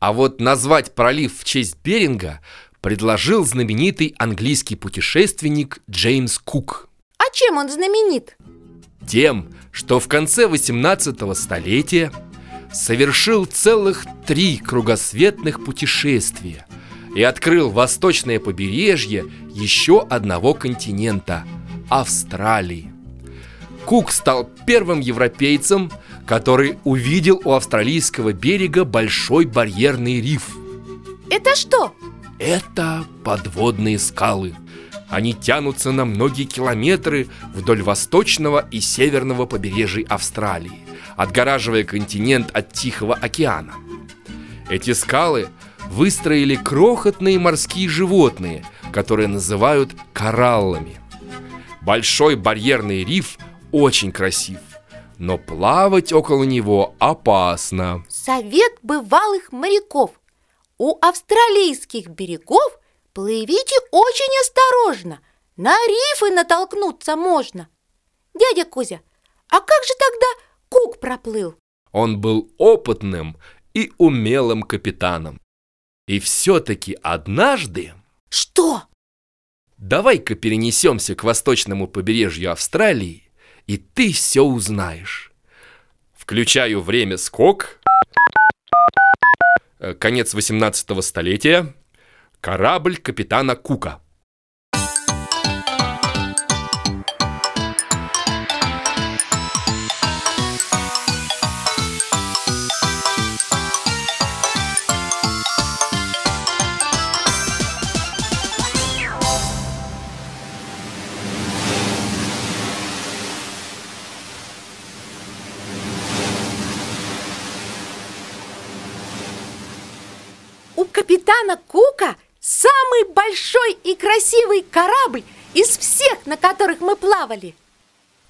А вот назвать пролив в честь Беринга предложил знаменитый английский путешественник Джеймс Кук. А чем он знаменит? Тем, что в конце 18 столетия совершил целых три кругосветных путешествия и открыл восточное побережье еще одного континента – Австралии. Кук стал первым европейцем, который увидел у австралийского берега большой барьерный риф. Это что? Это подводные скалы. Они тянутся на многие километры вдоль восточного и северного побережья Австралии, отгораживая континент от Тихого океана. Эти скалы выстроили крохотные морские животные, которые называют кораллами. Большой барьерный риф очень красив, но плавать около него опасно. Совет бывалых моряков. У австралийских берегов плывите очень осторожно. На рифы натолкнуться можно. Дядя Кузя, а как же тогда Кук проплыл? Он был опытным и умелым капитаном. И все-таки однажды... Что? Давай-ка перенесемся к восточному побережью Австралии и ты все узнаешь. Включаю время скок. Э, конец 18 столетия. Корабль капитана Кука. У капитана Кука самый большой и красивый корабль из всех, на которых мы плавали.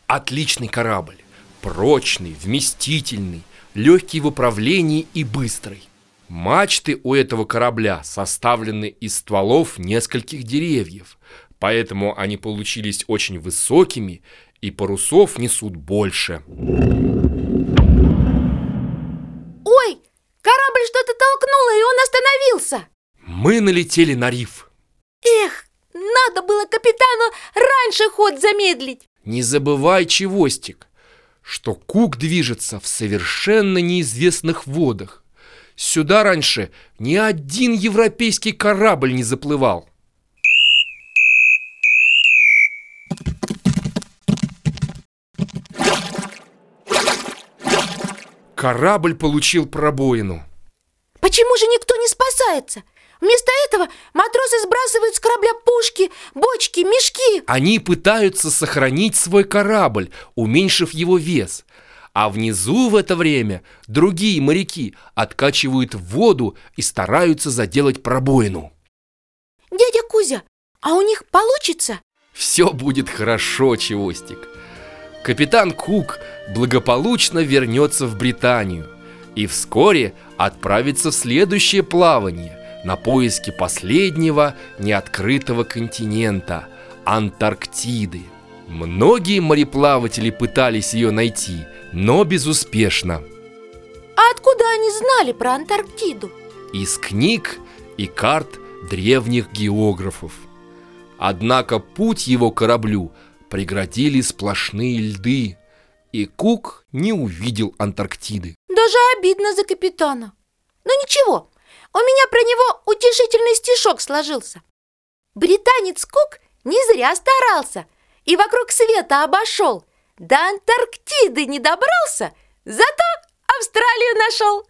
Отличный корабль. Прочный, вместительный, легкий в управлении и быстрый. Мачты у этого корабля составлены из стволов нескольких деревьев, поэтому они получились очень высокими и парусов несут больше. Корабль что-то толкнуло, и он остановился. Мы налетели на риф. Эх, надо было капитану раньше ход замедлить. Не забывай, Чевостик, что Кук движется в совершенно неизвестных водах. Сюда раньше ни один европейский корабль не заплывал. Корабль получил пробоину. Почему же никто не спасается? Вместо этого матросы сбрасывают с корабля пушки, бочки, мешки. Они пытаются сохранить свой корабль, уменьшив его вес. А внизу в это время другие моряки откачивают воду и стараются заделать пробоину. Дядя Кузя, а у них получится? Все будет хорошо, Чевостик. Капитан Кук благополучно вернется в Британию и вскоре отправится в следующее плавание на поиски последнего неоткрытого континента – Антарктиды. Многие мореплаватели пытались ее найти, но безуспешно. А откуда они знали про Антарктиду? Из книг и карт древних географов. Однако путь его кораблю – преградили сплошные льды, и Кук не увидел Антарктиды. Даже обидно за капитана. Но ничего, у меня про него утешительный стишок сложился. Британец Кук не зря старался и вокруг света обошел. До Антарктиды не добрался, зато Австралию нашел.